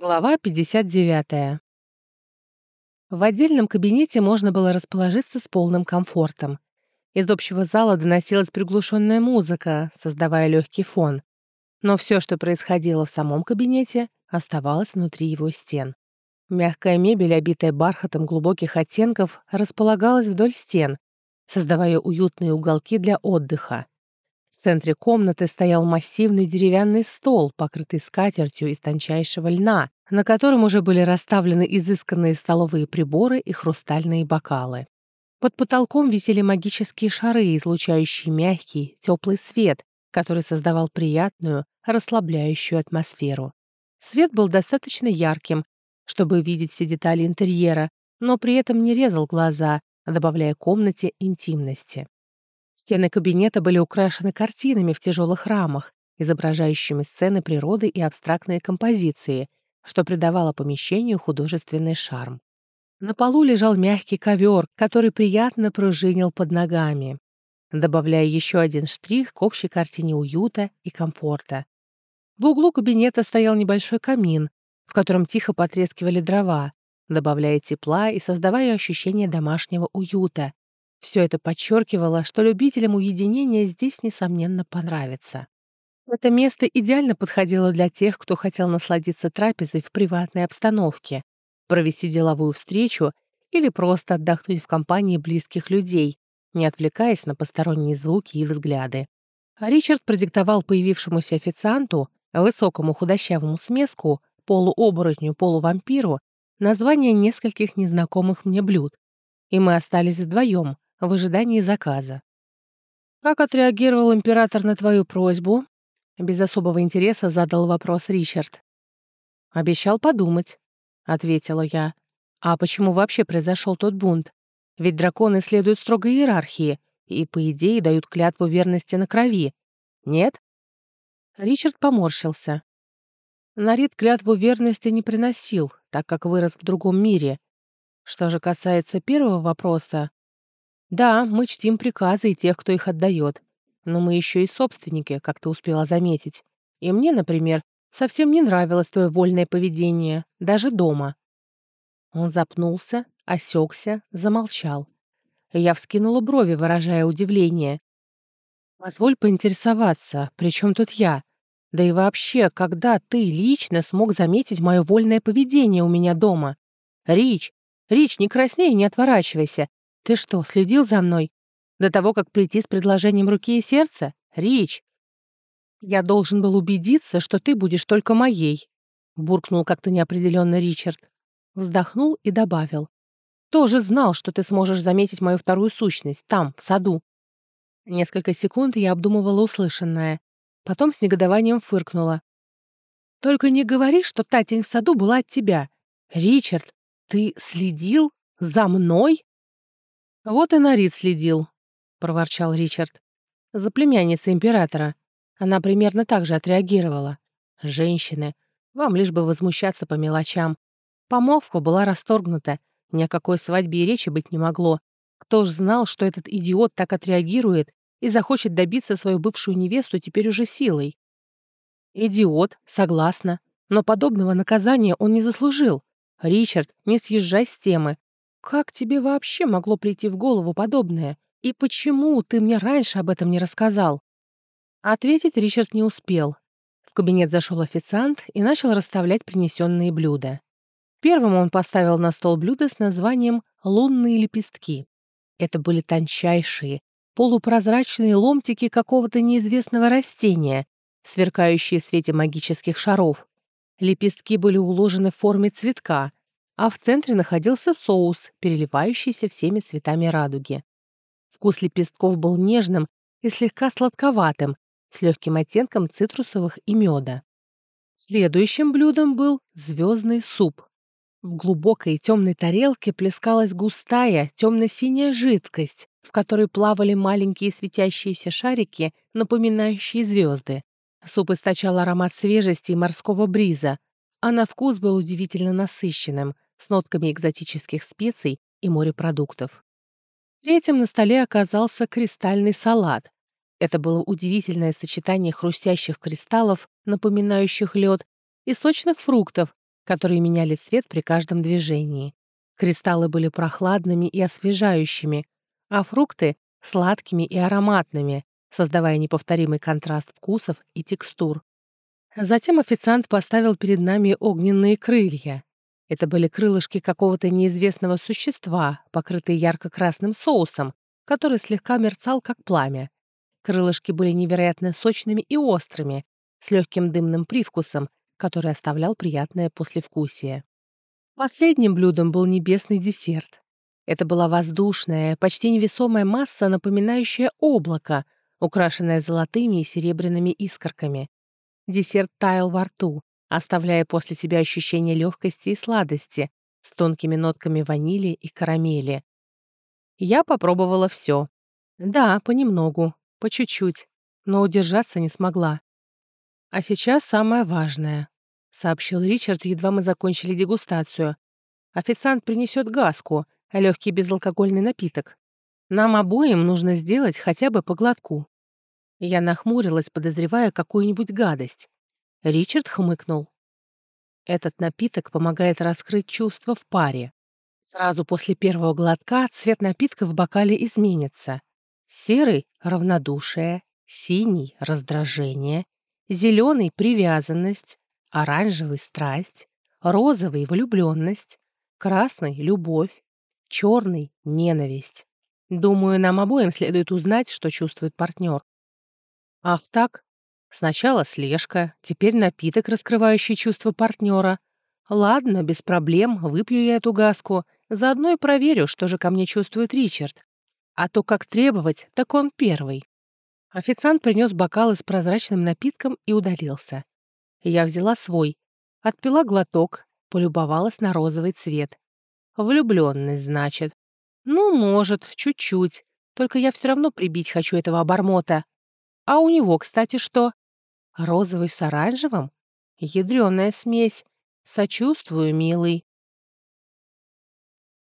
Глава 59. В отдельном кабинете можно было расположиться с полным комфортом. Из общего зала доносилась приглушенная музыка, создавая легкий фон. Но все, что происходило в самом кабинете, оставалось внутри его стен. Мягкая мебель, обитая бархатом глубоких оттенков, располагалась вдоль стен, создавая уютные уголки для отдыха. В центре комнаты стоял массивный деревянный стол, покрытый скатертью из тончайшего льна, на котором уже были расставлены изысканные столовые приборы и хрустальные бокалы. Под потолком висели магические шары, излучающие мягкий, теплый свет, который создавал приятную, расслабляющую атмосферу. Свет был достаточно ярким, чтобы видеть все детали интерьера, но при этом не резал глаза, добавляя комнате интимности. Стены кабинета были украшены картинами в тяжелых рамах, изображающими сцены природы и абстрактные композиции, что придавало помещению художественный шарм. На полу лежал мягкий ковер, который приятно пружинил под ногами, добавляя еще один штрих к общей картине уюта и комфорта. В углу кабинета стоял небольшой камин, в котором тихо потрескивали дрова, добавляя тепла и создавая ощущение домашнего уюта, все это подчеркивало, что любителям уединения здесь, несомненно, понравится. Это место идеально подходило для тех, кто хотел насладиться трапезой в приватной обстановке, провести деловую встречу или просто отдохнуть в компании близких людей, не отвлекаясь на посторонние звуки и взгляды. Ричард продиктовал появившемуся официанту, высокому худощавому смеску, полуоборотню, полувампиру, название нескольких незнакомых мне блюд. И мы остались вдвоем, в ожидании заказа. «Как отреагировал император на твою просьбу?» Без особого интереса задал вопрос Ричард. «Обещал подумать», — ответила я. «А почему вообще произошел тот бунт? Ведь драконы следуют строгой иерархии и, по идее, дают клятву верности на крови. Нет?» Ричард поморщился. Нарид клятву верности не приносил, так как вырос в другом мире. Что же касается первого вопроса, да, мы чтим приказы и тех, кто их отдает. Но мы еще и собственники, как ты успела заметить. И мне, например, совсем не нравилось твое вольное поведение, даже дома». Он запнулся, осекся, замолчал. Я вскинула брови, выражая удивление. «Позволь поинтересоваться, при чем тут я? Да и вообще, когда ты лично смог заметить мое вольное поведение у меня дома? Рич, Рич, не красней и не отворачивайся. Ты что, следил за мной? До того, как прийти с предложением руки и сердца? Рич! Я должен был убедиться, что ты будешь только моей, буркнул как-то неопределенно Ричард. Вздохнул и добавил. Тоже знал, что ты сможешь заметить мою вторую сущность, там, в саду. Несколько секунд я обдумывала услышанное. Потом с негодованием фыркнула. «Только не говори, что та тень в саду была от тебя. Ричард, ты следил за мной?» «Вот и Нарид следил», — проворчал Ричард. «За племянницей императора. Она примерно так же отреагировала. Женщины. Вам лишь бы возмущаться по мелочам. Помолвка была расторгнута. Ни о какой свадьбе и речи быть не могло. Кто ж знал, что этот идиот так отреагирует и захочет добиться свою бывшую невесту теперь уже силой? Идиот, согласна. Но подобного наказания он не заслужил. Ричард, не съезжай с темы. Как тебе вообще могло прийти в голову подобное? И почему ты мне раньше об этом не рассказал?» Ответить Ричард не успел. В кабинет зашел официант и начал расставлять принесенные блюда. Первым он поставил на стол блюдо с названием «лунные лепестки». Это были тончайшие, полупрозрачные ломтики какого-то неизвестного растения, сверкающие в свете магических шаров. Лепестки были уложены в форме цветка, а в центре находился соус, переливающийся всеми цветами радуги. Вкус лепестков был нежным и слегка сладковатым, с легким оттенком цитрусовых и меда. Следующим блюдом был звездный суп. В глубокой темной тарелке плескалась густая темно-синяя жидкость, в которой плавали маленькие светящиеся шарики, напоминающие звезды. Суп источал аромат свежести и морского бриза, а на вкус был удивительно насыщенным – с нотками экзотических специй и морепродуктов. Третьим на столе оказался кристальный салат. Это было удивительное сочетание хрустящих кристаллов, напоминающих лед, и сочных фруктов, которые меняли цвет при каждом движении. Кристаллы были прохладными и освежающими, а фрукты — сладкими и ароматными, создавая неповторимый контраст вкусов и текстур. Затем официант поставил перед нами огненные крылья. Это были крылышки какого-то неизвестного существа, покрытые ярко-красным соусом, который слегка мерцал, как пламя. Крылышки были невероятно сочными и острыми, с легким дымным привкусом, который оставлял приятное послевкусие. Последним блюдом был небесный десерт. Это была воздушная, почти невесомая масса, напоминающая облако, украшенная золотыми и серебряными искорками. Десерт таял во рту, оставляя после себя ощущение легкости и сладости с тонкими нотками ванили и карамели. Я попробовала все. Да, понемногу, по чуть-чуть, но удержаться не смогла. «А сейчас самое важное», — сообщил Ричард, едва мы закончили дегустацию. «Официант принесет газку, легкий безалкогольный напиток. Нам обоим нужно сделать хотя бы по глотку». Я нахмурилась, подозревая какую-нибудь гадость. Ричард хмыкнул. Этот напиток помогает раскрыть чувства в паре. Сразу после первого глотка цвет напитка в бокале изменится. Серый — равнодушие, синий — раздражение, зеленый — привязанность, оранжевый — страсть, розовый — влюбленность, красный — любовь, черный — ненависть. Думаю, нам обоим следует узнать, что чувствует партнер. Ах так? Сначала слежка, теперь напиток, раскрывающий чувства партнера. Ладно, без проблем, выпью я эту газку, заодно и проверю, что же ко мне чувствует Ричард. А то как требовать, так он первый. Официант принес бокалы с прозрачным напитком и удалился. Я взяла свой, отпила глоток, полюбовалась на розовый цвет. Влюбленность, значит. Ну, может, чуть-чуть. Только я все равно прибить хочу этого обормота. А у него, кстати, что? Розовый с оранжевым? Ядреная смесь. Сочувствую, милый.